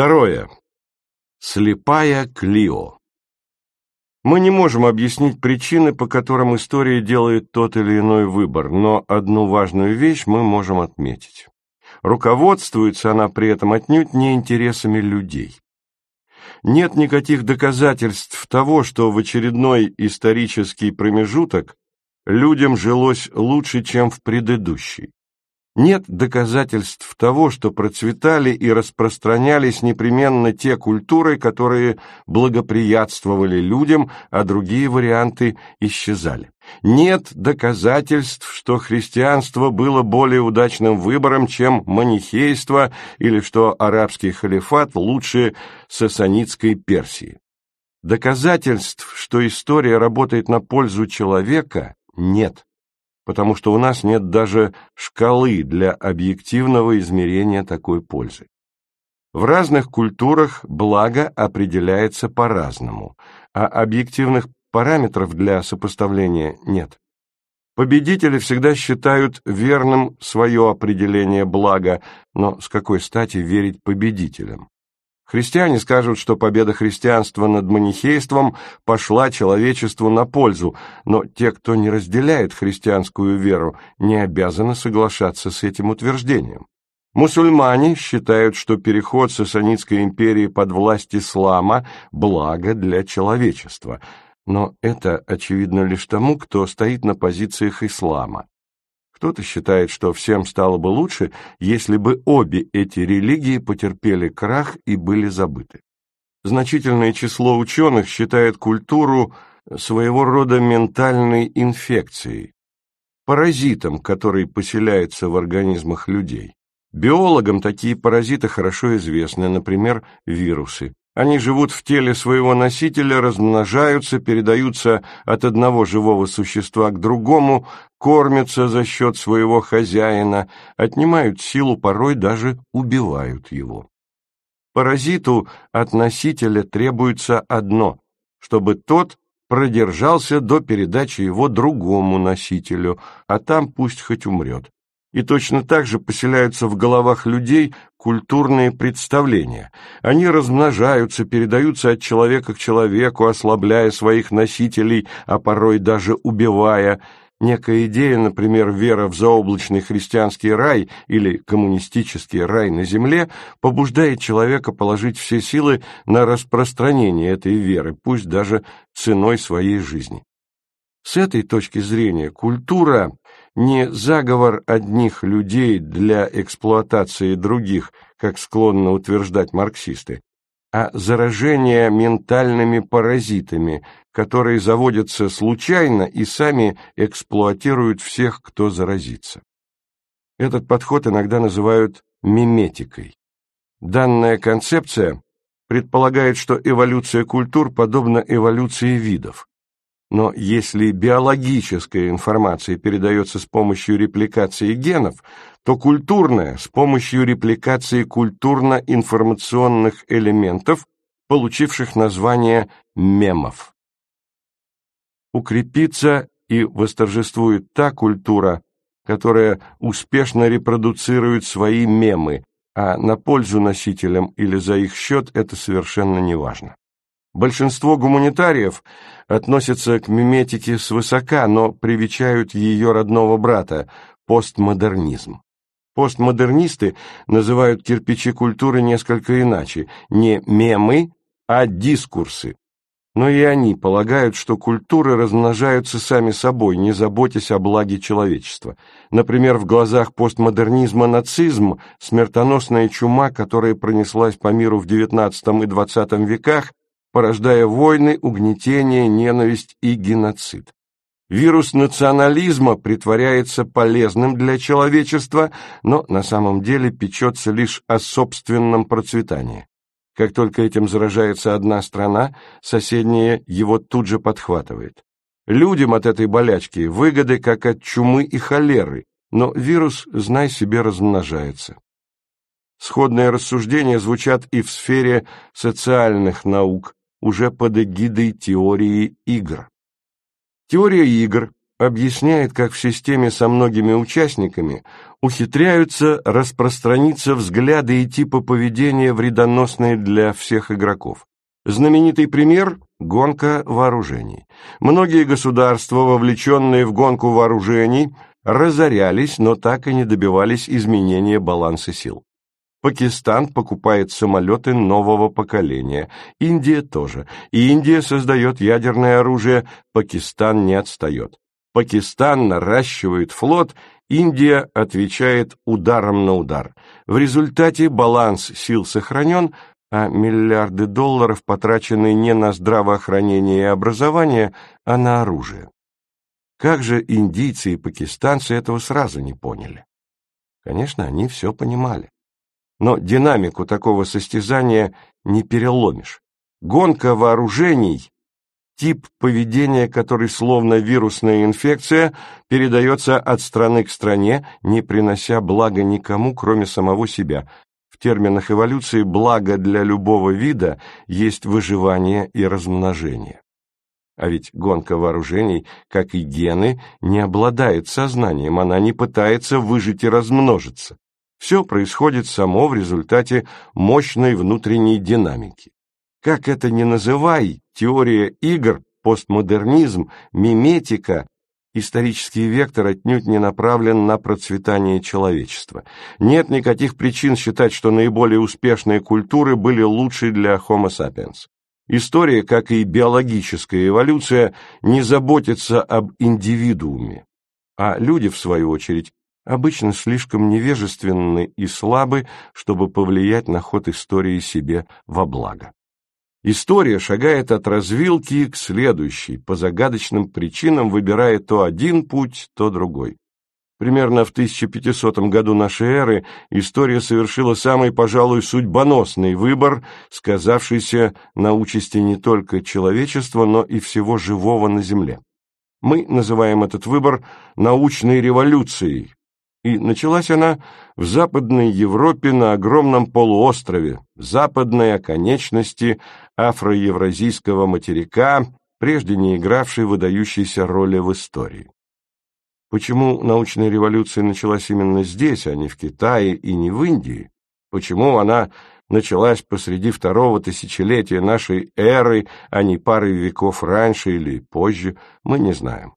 Второе. Слепая Клио. Мы не можем объяснить причины, по которым история делает тот или иной выбор, но одну важную вещь мы можем отметить. Руководствуется она при этом отнюдь не интересами людей. Нет никаких доказательств того, что в очередной исторический промежуток людям жилось лучше, чем в предыдущий. Нет доказательств того, что процветали и распространялись непременно те культуры, которые благоприятствовали людям, а другие варианты исчезали. Нет доказательств, что христианство было более удачным выбором, чем манихейство, или что арабский халифат лучше сасанитской Персии. Доказательств, что история работает на пользу человека, нет потому что у нас нет даже шкалы для объективного измерения такой пользы. В разных культурах благо определяется по-разному, а объективных параметров для сопоставления нет. Победители всегда считают верным свое определение блага, но с какой стати верить победителям? Христиане скажут, что победа христианства над манихейством пошла человечеству на пользу, но те, кто не разделяет христианскую веру, не обязаны соглашаться с этим утверждением. Мусульмане считают, что переход Сасанитской империи под власть ислама – благо для человечества, но это очевидно лишь тому, кто стоит на позициях ислама. Кто-то считает, что всем стало бы лучше, если бы обе эти религии потерпели крах и были забыты. Значительное число ученых считает культуру своего рода ментальной инфекцией, паразитом, который поселяется в организмах людей. Биологам такие паразиты хорошо известны, например, вирусы. Они живут в теле своего носителя, размножаются, передаются от одного живого существа к другому, кормятся за счет своего хозяина, отнимают силу, порой даже убивают его. Паразиту от носителя требуется одно, чтобы тот продержался до передачи его другому носителю, а там пусть хоть умрет. И точно так же поселяются в головах людей культурные представления. Они размножаются, передаются от человека к человеку, ослабляя своих носителей, а порой даже убивая. Некая идея, например, вера в заоблачный христианский рай или коммунистический рай на земле, побуждает человека положить все силы на распространение этой веры, пусть даже ценой своей жизни. С этой точки зрения культура не заговор одних людей для эксплуатации других, как склонны утверждать марксисты, а заражение ментальными паразитами, которые заводятся случайно и сами эксплуатируют всех, кто заразится. Этот подход иногда называют миметикой. Данная концепция предполагает, что эволюция культур подобна эволюции видов. Но если биологическая информация передается с помощью репликации генов, то культурная – с помощью репликации культурно-информационных элементов, получивших название мемов. Укрепится и восторжествует та культура, которая успешно репродуцирует свои мемы, а на пользу носителям или за их счет это совершенно не важно. Большинство гуманитариев относятся к миметике свысока, но привечают ее родного брата – постмодернизм. Постмодернисты называют кирпичи культуры несколько иначе – не мемы, а дискурсы. Но и они полагают, что культуры размножаются сами собой, не заботясь о благе человечества. Например, в глазах постмодернизма нацизм – смертоносная чума, которая пронеслась по миру в XIX и XX веках, порождая войны, угнетение, ненависть и геноцид. Вирус национализма притворяется полезным для человечества, но на самом деле печется лишь о собственном процветании. Как только этим заражается одна страна, соседняя его тут же подхватывает. Людям от этой болячки выгоды, как от чумы и холеры, но вирус, знай себе, размножается. Сходные рассуждения звучат и в сфере социальных наук, уже под эгидой теории игр. Теория игр объясняет, как в системе со многими участниками ухитряются распространиться взгляды и типы поведения, вредоносные для всех игроков. Знаменитый пример – гонка вооружений. Многие государства, вовлеченные в гонку вооружений, разорялись, но так и не добивались изменения баланса сил. Пакистан покупает самолеты нового поколения, Индия тоже, и Индия создает ядерное оружие, Пакистан не отстает. Пакистан наращивает флот, Индия отвечает ударом на удар. В результате баланс сил сохранен, а миллиарды долларов потрачены не на здравоохранение и образование, а на оружие. Как же индийцы и пакистанцы этого сразу не поняли? Конечно, они все понимали. Но динамику такого состязания не переломишь. Гонка вооружений – тип поведения, который, словно вирусная инфекция, передается от страны к стране, не принося блага никому, кроме самого себя. В терминах эволюции благо для любого вида есть выживание и размножение. А ведь гонка вооружений, как и гены, не обладает сознанием, она не пытается выжить и размножиться. Все происходит само в результате мощной внутренней динамики. Как это ни называй, теория игр, постмодернизм, миметика, исторический вектор отнюдь не направлен на процветание человечества. Нет никаких причин считать, что наиболее успешные культуры были лучше для Homo sapiens. История, как и биологическая эволюция, не заботится об индивидууме, а люди, в свою очередь, обычно слишком невежественны и слабы, чтобы повлиять на ход истории себе во благо. История шагает от развилки к следующей, по загадочным причинам выбирая то один путь, то другой. Примерно в 1500 году нашей эры история совершила самый, пожалуй, судьбоносный выбор, сказавшийся на участи не только человечества, но и всего живого на Земле. Мы называем этот выбор научной революцией, и началась она в Западной Европе на огромном полуострове, западной оконечности афроевразийского материка, прежде не игравшей выдающейся роли в истории. Почему научная революция началась именно здесь, а не в Китае и не в Индии? Почему она началась посреди второго тысячелетия нашей эры, а не пары веков раньше или позже, мы не знаем.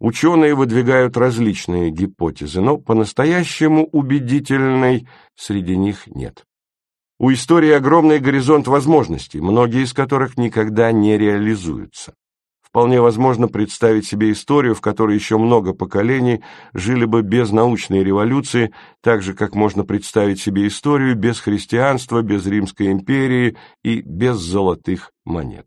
Ученые выдвигают различные гипотезы, но по-настоящему убедительной среди них нет. У истории огромный горизонт возможностей, многие из которых никогда не реализуются. Вполне возможно представить себе историю, в которой еще много поколений жили бы без научной революции, так же, как можно представить себе историю без христианства, без Римской империи и без золотых монет.